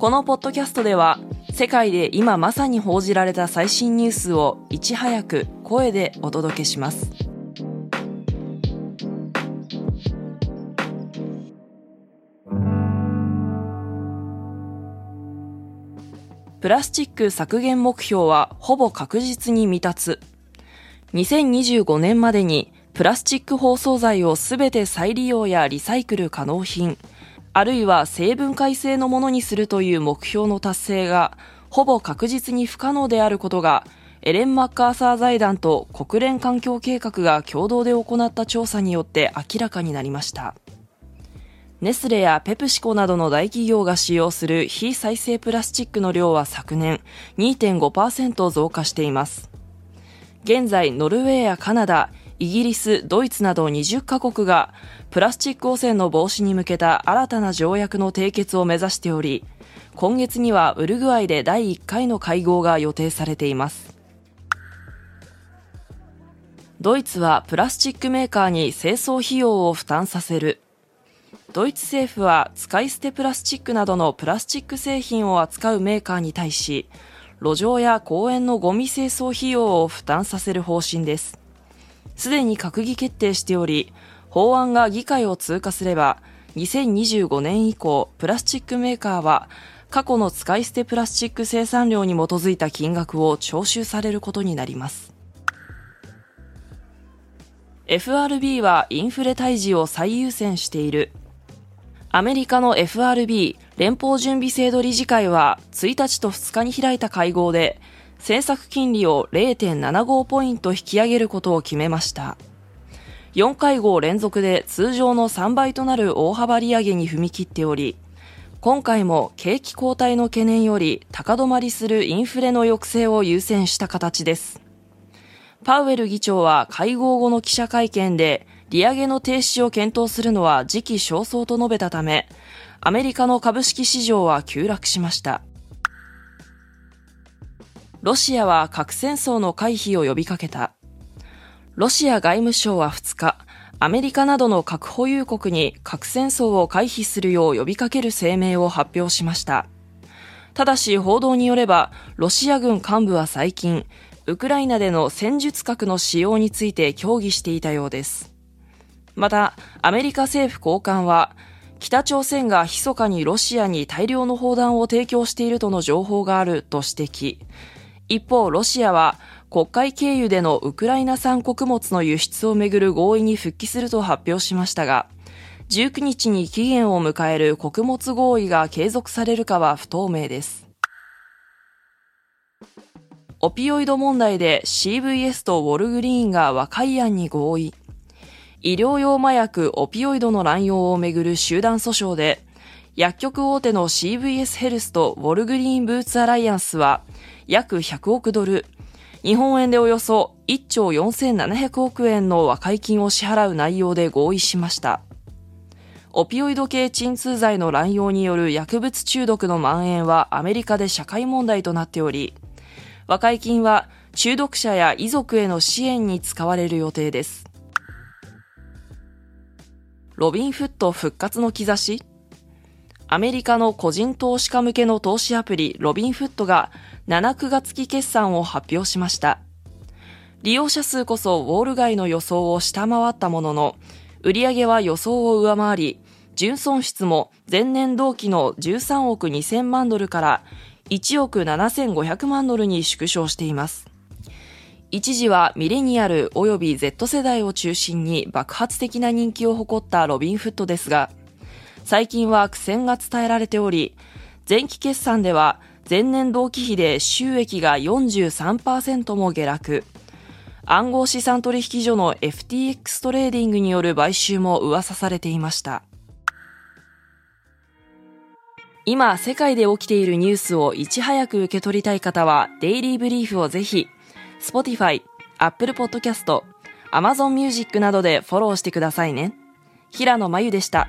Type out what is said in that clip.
このポッドキャストでは世界で今まさに報じられた最新ニュースをいち早く声でお届けします。プラスチック削減目標はほぼ確実に未達。2025年までにプラスチック包装材をすべて再利用やリサイクル可能品。あるいは成分改正のものにするという目標の達成がほぼ確実に不可能であることがエレン・マッカーサー財団と国連環境計画が共同で行った調査によって明らかになりました。ネスレやペプシコなどの大企業が使用する非再生プラスチックの量は昨年2.5%増加しています。現在、ノルウェーやカナダ、イギリス、ドイツなど20カ国がプラスチック汚染の防止に向けた新たな条約の締結を目指しており、今月にはウルグアイで第1回の会合が予定されています。ドイツはプラスチックメーカーに清掃費用を負担させる。ドイツ政府は使い捨てプラスチックなどのプラスチック製品を扱うメーカーに対し、路上や公園のゴミ清掃費用を負担させる方針です。すでに閣議決定しており、法案が議会を通過すれば、2025年以降、プラスチックメーカーは、過去の使い捨てプラスチック生産量に基づいた金額を徴収されることになります。FRB はインフレ退治を最優先している。アメリカの FRB 連邦準備制度理事会は1日と2日に開いた会合で政策金利を0.75ポイント引き上げることを決めました。4会合連続で通常の3倍となる大幅利上げに踏み切っており、今回も景気後退の懸念より高止まりするインフレの抑制を優先した形です。パウエル議長は会合後の記者会見で、利上げの停止を検討するのは時期尚早と述べたため、アメリカの株式市場は急落しました。ロシアは核戦争の回避を呼びかけた。ロシア外務省は2日、アメリカなどの核保有国に核戦争を回避するよう呼びかける声明を発表しました。ただし報道によれば、ロシア軍幹部は最近、ウクライナでの戦術核の使用について協議していたようです。また、アメリカ政府高官は、北朝鮮が密かにロシアに大量の砲弾を提供しているとの情報があると指摘。一方、ロシアは国会経由でのウクライナ産穀物の輸出をめぐる合意に復帰すると発表しましたが、19日に期限を迎える穀物合意が継続されるかは不透明です。オピオイド問題で CVS とウォルグリーンが和解案に合意。医療用麻薬オピオイドの乱用をめぐる集団訴訟で、薬局大手の CVS ヘルスとウォルグリーンブーツアライアンスは、約100億ドル、日本円でおよそ1兆4700億円の和解金を支払う内容で合意しました。オピオイド系鎮痛剤の乱用による薬物中毒の蔓延はアメリカで社会問題となっており、和解金は中毒者や遺族への支援に使われる予定です。ロビンフット復活の兆し？アメリカの個人投資家向けの投資アプリロビンフットが7、9月期決算を発表しました。利用者数こそウォール街の予想を下回ったものの、売上は予想を上回り、純損失も前年同期の13億2000万ドルから1億7500万ドルに縮小しています。一時はミレニアル及び Z 世代を中心に爆発的な人気を誇ったロビンフットですが、最近は苦戦が伝えられており、前期決算では前年同期比で収益が43%も下落。暗号資産取引所の FTX トレーディングによる買収も噂されていました。今、世界で起きているニュースをいち早く受け取りたい方は、デイリーブリーフをぜひ、Spotify、Apple Podcast、Amazon Music などでフォローしてくださいね。平野真由でした。